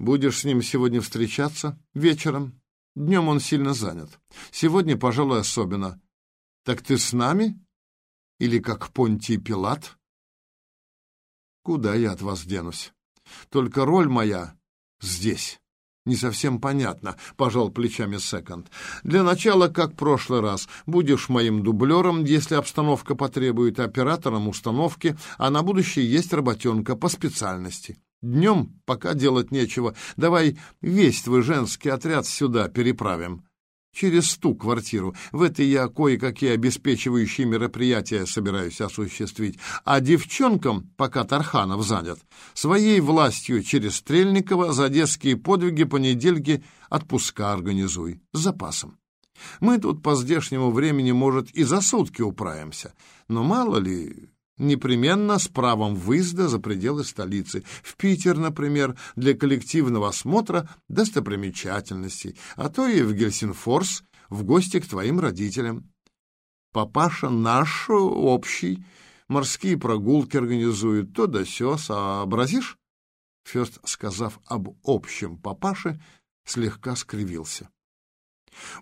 Будешь с ним сегодня встречаться? Вечером. Днем он сильно занят. Сегодня, пожалуй, особенно. Так ты с нами? Или как Понтий Пилат? Куда я от вас денусь? Только роль моя здесь. Не совсем понятно, пожал плечами Секонд. Для начала, как в прошлый раз, будешь моим дублером, если обстановка потребует, оператором установки, а на будущее есть работенка по специальности. Днем пока делать нечего. Давай весь твой женский отряд сюда переправим. Через ту квартиру. В этой я кое-какие обеспечивающие мероприятия собираюсь осуществить. А девчонкам, пока Тарханов занят, своей властью через Стрельникова за детские подвиги понедельки отпуска организуй. С запасом. Мы тут по здешнему времени, может, и за сутки управимся. Но мало ли, непременно с правом выезда за пределы столицы. В Питер, например, для коллективного осмотра достопримечательностей, а то и в Гельсинфорс в гости к твоим родителям. Папаша наш общий, морские прогулки организует, то да сё, сообразишь? Фёст, сказав об общем папаше, слегка скривился.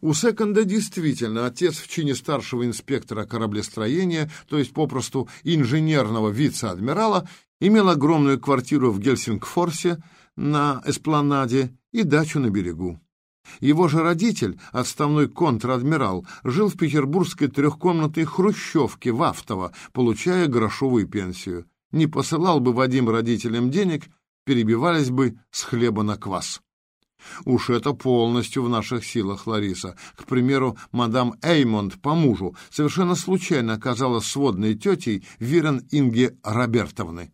У Секонда действительно отец в чине старшего инспектора кораблестроения, то есть попросту инженерного вице-адмирала, имел огромную квартиру в Гельсингфорсе на эспланаде и дачу на берегу. Его же родитель, отставной контр-адмирал, жил в петербургской трехкомнатной хрущевке в Автово, получая грошовую пенсию. Не посылал бы Вадим родителям денег, перебивались бы с хлеба на квас. Уж это полностью в наших силах, Лариса. К примеру, мадам Эймонд по мужу совершенно случайно оказалась сводной тетей Вирен Инги Робертовны.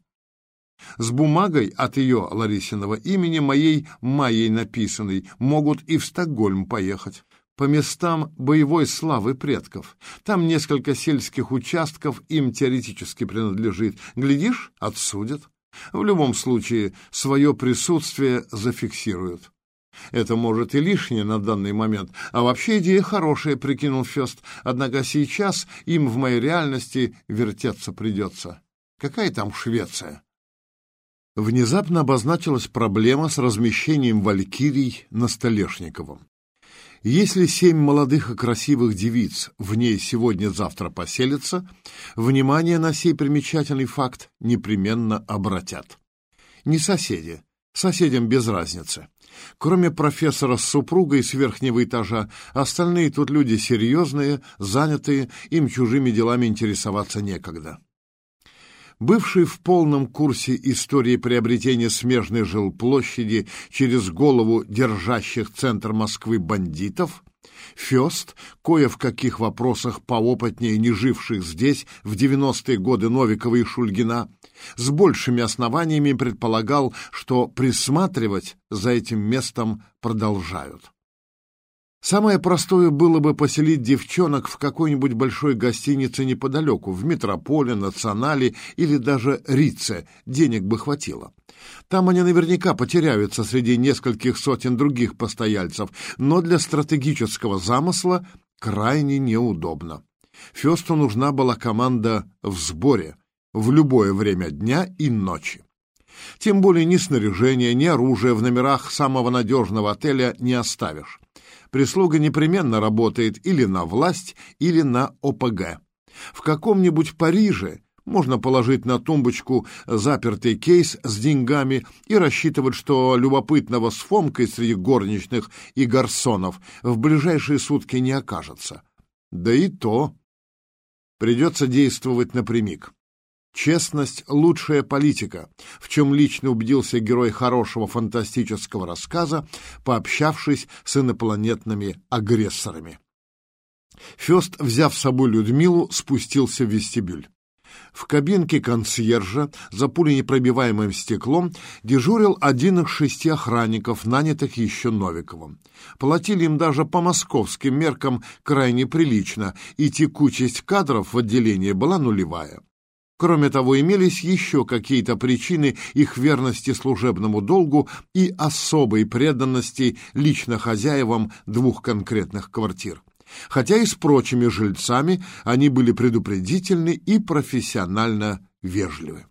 С бумагой от ее Ларисиного имени, моей Майей написанной, могут и в Стокгольм поехать. По местам боевой славы предков. Там несколько сельских участков им теоретически принадлежит. Глядишь, отсудят. В любом случае, свое присутствие зафиксируют. Это, может, и лишнее на данный момент, а вообще идея хорошая, прикинул Фест, однако сейчас им в моей реальности вертеться придется. Какая там Швеция? Внезапно обозначилась проблема с размещением валькирий на Столешниковом. Если семь молодых и красивых девиц в ней сегодня-завтра поселятся, внимание на сей примечательный факт непременно обратят. Не соседи, соседям без разницы. Кроме профессора с супругой с верхнего этажа, остальные тут люди серьезные, занятые, им чужими делами интересоваться некогда. Бывший в полном курсе истории приобретения смежной жилплощади через голову держащих центр Москвы бандитов, Фёст, кое в каких вопросах поопытнее не живших здесь в 90-е годы Новикова и Шульгина, с большими основаниями предполагал, что присматривать за этим местом продолжают. Самое простое было бы поселить девчонок в какой-нибудь большой гостинице неподалеку, в Метрополе, Национале или даже Рице, денег бы хватило. Там они наверняка потеряются среди нескольких сотен других постояльцев, но для стратегического замысла крайне неудобно. Фесту нужна была команда в сборе в любое время дня и ночи. Тем более ни снаряжения, ни оружия в номерах самого надежного отеля не оставишь прислуга непременно работает или на власть, или на ОПГ. В каком-нибудь Париже можно положить на тумбочку запертый кейс с деньгами и рассчитывать, что любопытного с Фомкой среди горничных и гарсонов в ближайшие сутки не окажется. Да и то придется действовать напрямик. Честность — лучшая политика, в чем лично убедился герой хорошего фантастического рассказа, пообщавшись с инопланетными агрессорами. Фест, взяв с собой Людмилу, спустился в вестибюль. В кабинке консьержа за пуленепробиваемым стеклом дежурил один из шести охранников, нанятых еще Новиковым. Платили им даже по московским меркам крайне прилично, и текучесть кадров в отделении была нулевая. Кроме того, имелись еще какие-то причины их верности служебному долгу и особой преданности лично хозяевам двух конкретных квартир. Хотя и с прочими жильцами они были предупредительны и профессионально вежливы.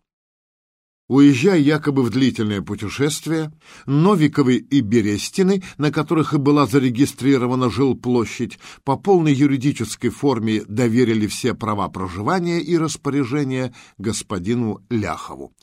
Уезжая якобы в длительное путешествие, Новиковы и Берестины, на которых и была зарегистрирована жилплощадь, по полной юридической форме доверили все права проживания и распоряжения господину Ляхову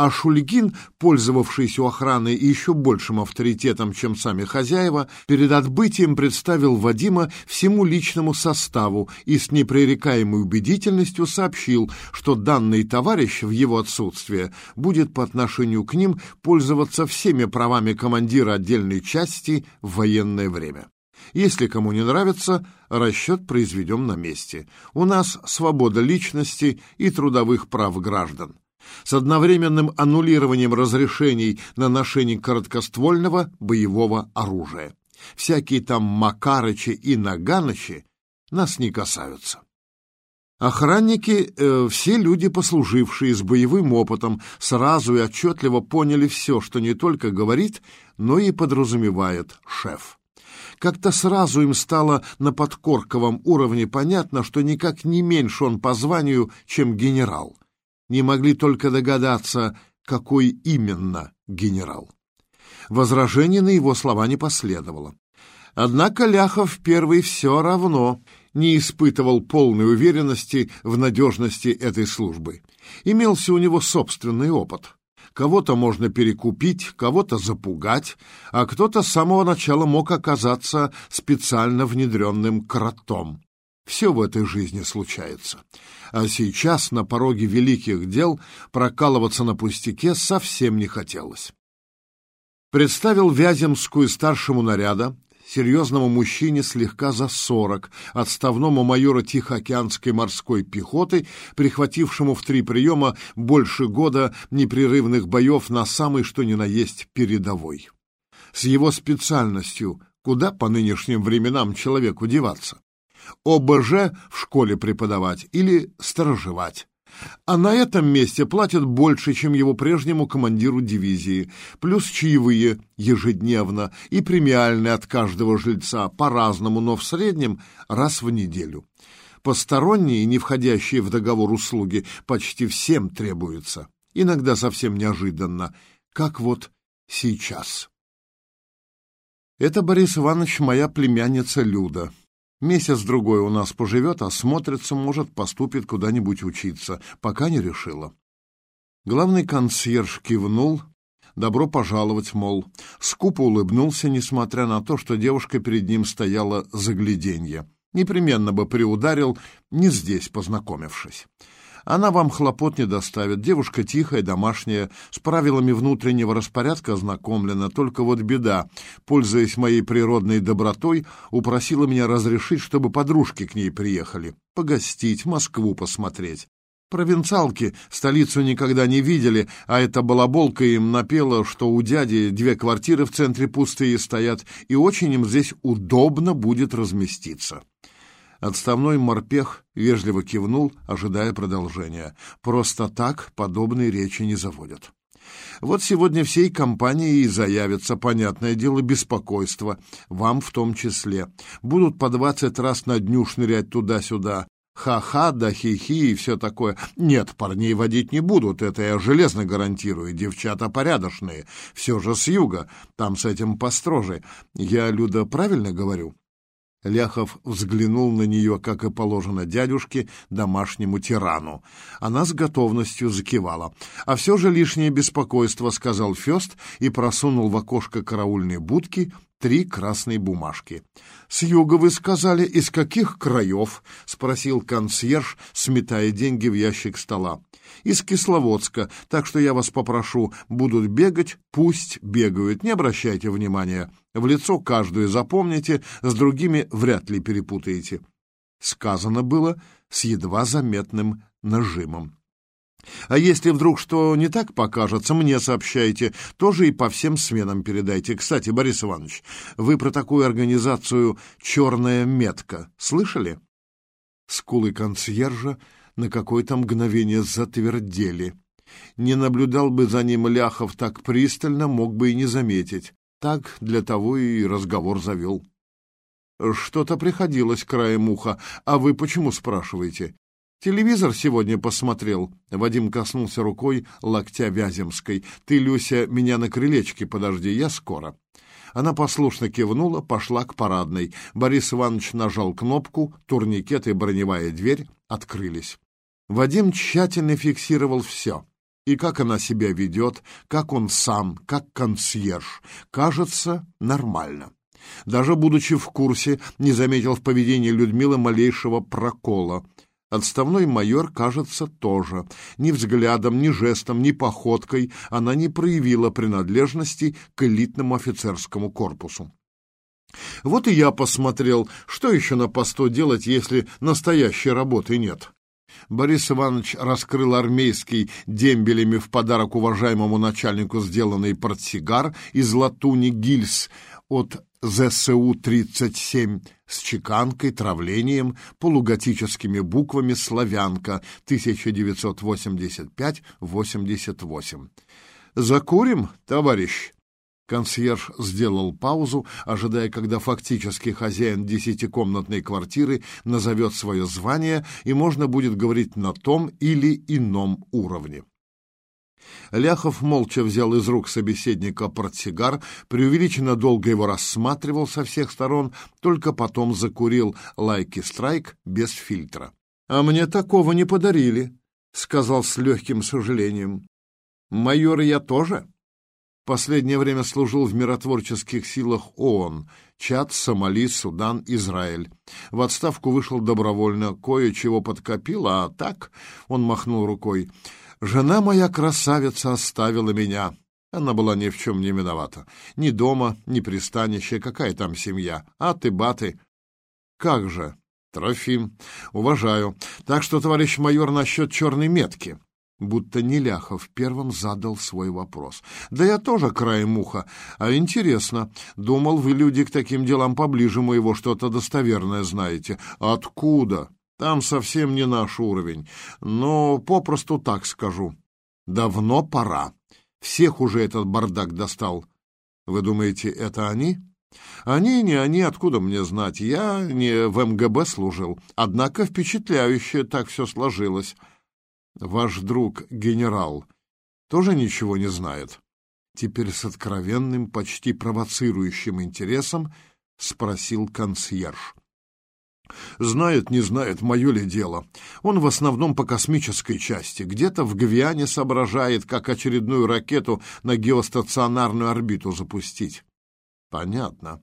а Шульгин, пользовавшийся у охраны еще большим авторитетом, чем сами хозяева, перед отбытием представил Вадима всему личному составу и с непререкаемой убедительностью сообщил, что данный товарищ в его отсутствие будет по отношению к ним пользоваться всеми правами командира отдельной части в военное время. Если кому не нравится, расчет произведем на месте. У нас свобода личности и трудовых прав граждан с одновременным аннулированием разрешений на ношение короткоствольного боевого оружия. Всякие там Макарычи и Наганычи нас не касаются. Охранники, э, все люди, послужившие с боевым опытом, сразу и отчетливо поняли все, что не только говорит, но и подразумевает шеф. Как-то сразу им стало на подкорковом уровне понятно, что никак не меньше он по званию, чем генерал не могли только догадаться, какой именно генерал. Возражений на его слова не последовало. Однако Ляхов первый все равно не испытывал полной уверенности в надежности этой службы. Имелся у него собственный опыт. Кого-то можно перекупить, кого-то запугать, а кто-то с самого начала мог оказаться специально внедренным кротом. Все в этой жизни случается. А сейчас, на пороге великих дел, прокалываться на пустяке совсем не хотелось. Представил Вяземскую старшему наряда, серьезному мужчине слегка за сорок, отставному майору Тихоокеанской морской пехоты, прихватившему в три приема больше года непрерывных боев на самый что ни на есть передовой. С его специальностью куда по нынешним временам человеку деваться? ОБЖ в школе преподавать или сторожевать. А на этом месте платят больше, чем его прежнему командиру дивизии, плюс чаевые ежедневно и премиальные от каждого жильца по-разному, но в среднем раз в неделю. Посторонние, не входящие в договор услуги, почти всем требуются. Иногда совсем неожиданно, как вот сейчас. Это, Борис Иванович, моя племянница Люда. Месяц-другой у нас поживет, осмотрится, может, поступит куда-нибудь учиться, пока не решила. Главный консьерж кивнул, добро пожаловать, мол, скупо улыбнулся, несмотря на то, что девушка перед ним стояла загляденье. Непременно бы приударил, не здесь познакомившись. Она вам хлопот не доставит. Девушка тихая, домашняя, с правилами внутреннего распорядка ознакомлена. Только вот беда, пользуясь моей природной добротой, упросила меня разрешить, чтобы подружки к ней приехали. Погостить, Москву посмотреть. Провинциалки столицу никогда не видели, а эта балаболка им напела, что у дяди две квартиры в центре пустые стоят, и очень им здесь удобно будет разместиться. Отставной морпех вежливо кивнул, ожидая продолжения. Просто так подобные речи не заводят. Вот сегодня всей компанией и заявится, понятное дело, беспокойство, вам в том числе. Будут по двадцать раз на дню шнырять туда-сюда. Ха-ха, да хи-хи и все такое. Нет, парней водить не будут, это я железно гарантирую. Девчата порядочные, все же с юга, там с этим построже. Я, Люда, правильно говорю? Ляхов взглянул на нее, как и положено дядюшке, домашнему тирану. Она с готовностью закивала. «А все же лишнее беспокойство», — сказал Фест и просунул в окошко караульной будки три красные бумажки. «С юга вы сказали, из каких краев?» — спросил консьерж, сметая деньги в ящик стола. «Из Кисловодска, так что я вас попрошу, будут бегать, пусть бегают, не обращайте внимания. В лицо каждую запомните, с другими вряд ли перепутаете». Сказано было с едва заметным нажимом. А если вдруг что не так покажется, мне сообщайте, тоже и по всем сменам передайте. Кстати, Борис Иванович, вы про такую организацию «Черная метка» слышали? Скулы консьержа на какое-то мгновение затвердели. Не наблюдал бы за ним Ляхов так пристально, мог бы и не заметить. Так для того и разговор завел. Что-то приходилось краем уха. А вы почему спрашиваете? Телевизор сегодня посмотрел. Вадим коснулся рукой локтя Вяземской. Ты, Люся, меня на крылечке подожди, я скоро. Она послушно кивнула, пошла к парадной. Борис Иванович нажал кнопку, турникет и броневая дверь открылись. Вадим тщательно фиксировал все. И как она себя ведет, как он сам, как консьерж. Кажется, нормально. Даже будучи в курсе, не заметил в поведении Людмилы малейшего прокола. Отставной майор, кажется, тоже. Ни взглядом, ни жестом, ни походкой она не проявила принадлежности к элитному офицерскому корпусу. Вот и я посмотрел, что еще на посту делать, если настоящей работы нет. Борис Иванович раскрыл армейский дембелями в подарок уважаемому начальнику сделанный портсигар из латуни гильз от ЗСУ-37 с чеканкой, травлением, полуготическими буквами «Славянка» 1985-88. «Закурим, товарищ?» Консьерж сделал паузу, ожидая, когда фактически хозяин десятикомнатной квартиры назовет свое звание, и можно будет говорить на том или ином уровне. Ляхов молча взял из рук собеседника портсигар, преувеличенно долго его рассматривал со всех сторон, только потом закурил лайки-страйк без фильтра. «А мне такого не подарили», — сказал с легким сожалением. «Майор я тоже?» Последнее время служил в миротворческих силах ООН, Чад, Сомали, Судан, Израиль. В отставку вышел добровольно, кое-чего подкопил, а так, он махнул рукой, Жена моя красавица оставила меня. Она была ни в чем не виновата. Ни дома, ни пристанище, какая там семья. А ты, баты. Как же? Трофим. Уважаю. Так что, товарищ майор, насчет черной метки. Будто Неляхов первым задал свой вопрос. Да я тоже краем уха. А интересно. Думал, вы, люди, к таким делам поближе моего что-то достоверное знаете. Откуда? Там совсем не наш уровень. Но попросту так скажу. Давно пора. Всех уже этот бардак достал. Вы думаете, это они? Они, не они, откуда мне знать? Я не в МГБ служил. Однако впечатляюще так все сложилось. Ваш друг, генерал, тоже ничего не знает? Теперь с откровенным, почти провоцирующим интересом спросил консьерж. Знает, не знает, мое ли дело. Он в основном по космической части. Где-то в Гвиане соображает, как очередную ракету на геостационарную орбиту запустить. Понятно.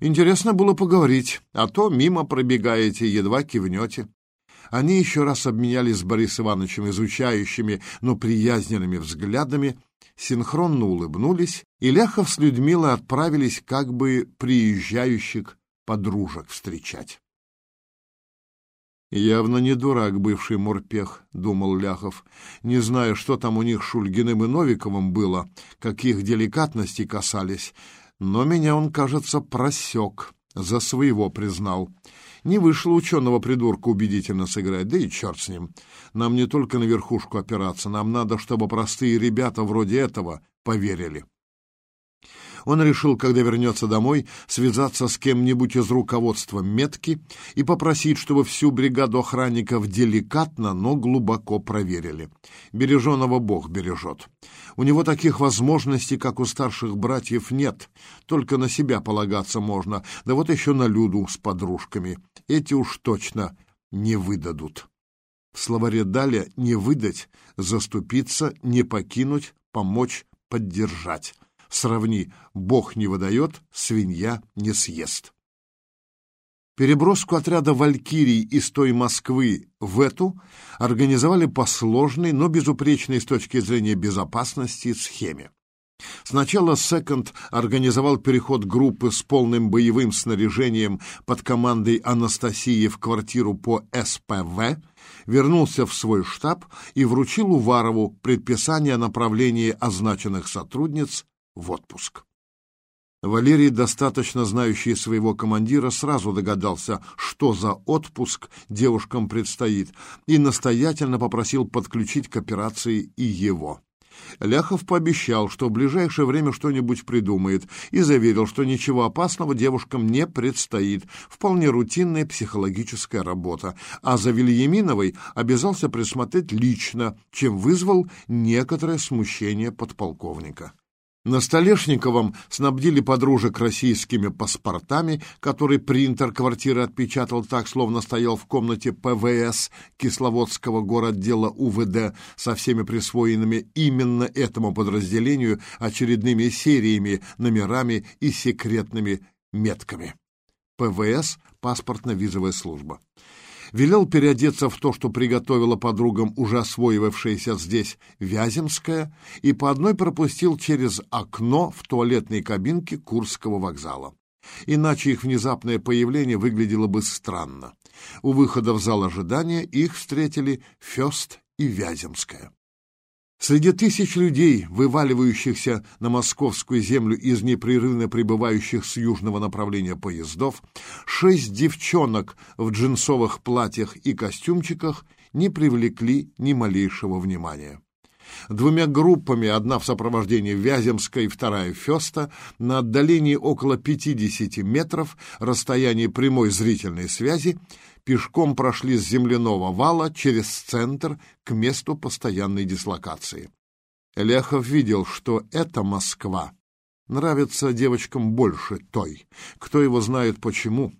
Интересно было поговорить, а то мимо пробегаете, едва кивнете. Они еще раз обменялись с Борисом Ивановичем изучающими, но приязненными взглядами, синхронно улыбнулись, и Ляхов с Людмилой отправились как бы приезжающих подружек встречать. «Явно не дурак бывший морпех», — думал Ляхов. «Не знаю, что там у них Шульгиным и Новиковым было, каких деликатностей касались, но меня он, кажется, просек, за своего признал. Не вышло ученого придурка убедительно сыграть, да и черт с ним. Нам не только на верхушку опираться, нам надо, чтобы простые ребята вроде этого поверили». Он решил, когда вернется домой, связаться с кем-нибудь из руководства метки и попросить, чтобы всю бригаду охранников деликатно, но глубоко проверили. Береженого Бог бережет. У него таких возможностей, как у старших братьев, нет. Только на себя полагаться можно, да вот еще на Люду с подружками. Эти уж точно не выдадут. В словаре Даля «не выдать», «заступиться», «не покинуть», «помочь», «поддержать». Сравни «Бог не выдает, свинья не съест». Переброску отряда «Валькирий» из той Москвы в эту организовали по сложной, но безупречной с точки зрения безопасности схеме. Сначала «Секонд» организовал переход группы с полным боевым снаряжением под командой Анастасии в квартиру по СПВ, вернулся в свой штаб и вручил Уварову предписание о направлении означенных сотрудниц в отпуск. Валерий, достаточно знающий своего командира, сразу догадался, что за отпуск девушкам предстоит, и настоятельно попросил подключить к операции и его. Ляхов пообещал, что в ближайшее время что-нибудь придумает, и заверил, что ничего опасного девушкам не предстоит. Вполне рутинная психологическая работа. А за Вильяминовой обязался присмотреть лично, чем вызвал некоторое смущение подполковника. На Столешниковом снабдили подружек российскими паспортами, которые принтер квартиры отпечатал так, словно стоял в комнате ПВС Кисловодского городдела УВД со всеми присвоенными именно этому подразделению очередными сериями, номерами и секретными метками. ПВС – паспортно-визовая служба велел переодеться в то, что приготовила подругам уже освоивавшаяся здесь Вяземская, и по одной пропустил через окно в туалетной кабинке Курского вокзала. Иначе их внезапное появление выглядело бы странно. У выхода в зал ожидания их встретили Фёст и Вяземская. Среди тысяч людей, вываливающихся на московскую землю из непрерывно прибывающих с южного направления поездов, шесть девчонок в джинсовых платьях и костюмчиках не привлекли ни малейшего внимания. Двумя группами, одна в сопровождении Вяземской, вторая Феста, на отдалении около 50 метров, расстоянии прямой зрительной связи, пешком прошли с земляного вала через центр к месту постоянной дислокации. Ляхов видел, что эта Москва нравится девочкам больше той. Кто его знает почему.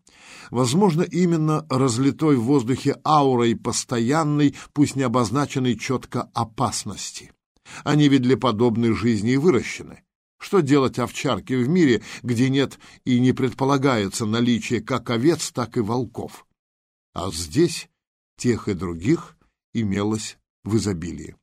Возможно, именно разлитой в воздухе аурой постоянной, пусть не обозначенной четко опасности. Они ведь для подобной жизни и выращены. Что делать овчарке в мире, где нет и не предполагается наличие как овец, так и волков? А здесь тех и других имелось в изобилии.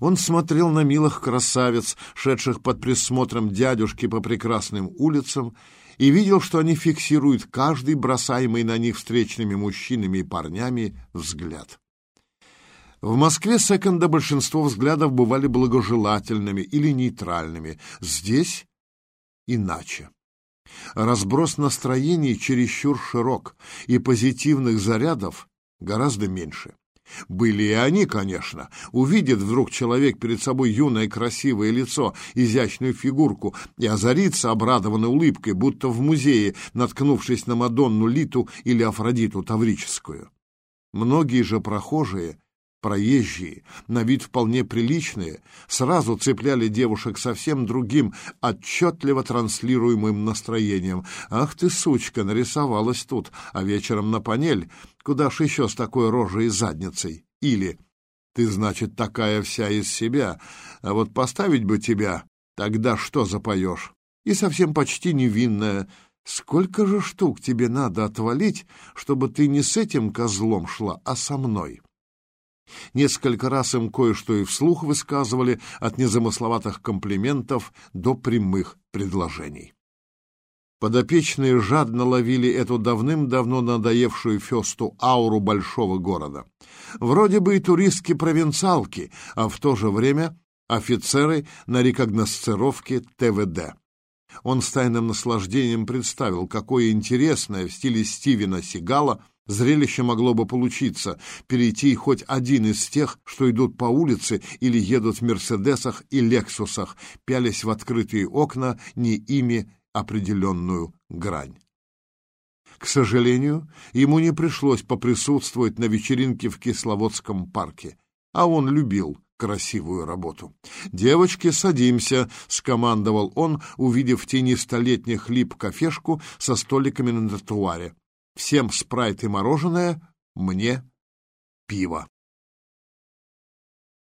Он смотрел на милых красавиц, шедших под присмотром дядюшки по прекрасным улицам, и видел, что они фиксируют каждый бросаемый на них встречными мужчинами и парнями взгляд. В Москве секонда большинство взглядов бывали благожелательными или нейтральными. Здесь иначе. Разброс настроений чересчур широк, и позитивных зарядов гораздо меньше. Были и они, конечно. Увидит вдруг человек перед собой юное красивое лицо, изящную фигурку, и озарится обрадованной улыбкой, будто в музее, наткнувшись на Мадонну Литу или Афродиту Таврическую. Многие же прохожие проезжие, на вид вполне приличные, сразу цепляли девушек совсем другим, отчетливо транслируемым настроением. «Ах ты, сучка, нарисовалась тут, а вечером на панель, куда ж еще с такой рожей и задницей?» Или «Ты, значит, такая вся из себя, а вот поставить бы тебя, тогда что запоешь?» И совсем почти невинная «Сколько же штук тебе надо отвалить, чтобы ты не с этим козлом шла, а со мной?» Несколько раз им кое-что и вслух высказывали от незамысловатых комплиментов до прямых предложений. Подопечные жадно ловили эту давным-давно надоевшую Фесту ауру большого города. Вроде бы и туристки-провинциалки, а в то же время офицеры на рекогносцировке ТВД. Он с тайным наслаждением представил, какое интересное в стиле Стивена Сигала Зрелище могло бы получиться, перейти хоть один из тех, что идут по улице или едут в «Мерседесах» и «Лексусах», пялясь в открытые окна не ими определенную грань. К сожалению, ему не пришлось поприсутствовать на вечеринке в Кисловодском парке, а он любил красивую работу. «Девочки, садимся!» — скомандовал он, увидев в тени столетних лип кафешку со столиками на тротуаре. Всем спрайт и мороженое, мне пиво.